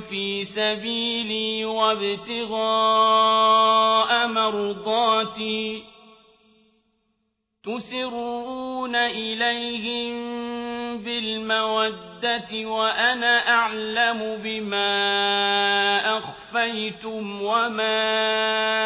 في سبيلي وابتغاء مرضاتي. تسرون إليهم بالمودة وأنا أعلم بما أخفيتم وما أعلنتم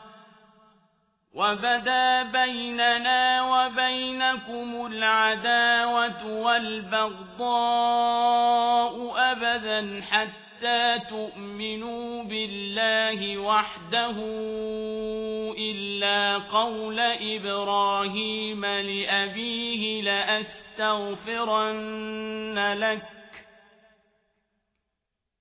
وبدا بيننا وبينكم العداوة والبغضاء أبدا حتى تؤمنوا بالله وحده إلا قول إبراهيم لأبيه لأستغفرن لك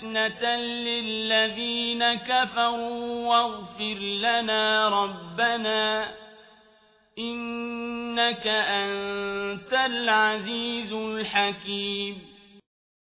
فتنة للذين كفروا واغفر لنا ربنا إنك أنت العزيز الحكيم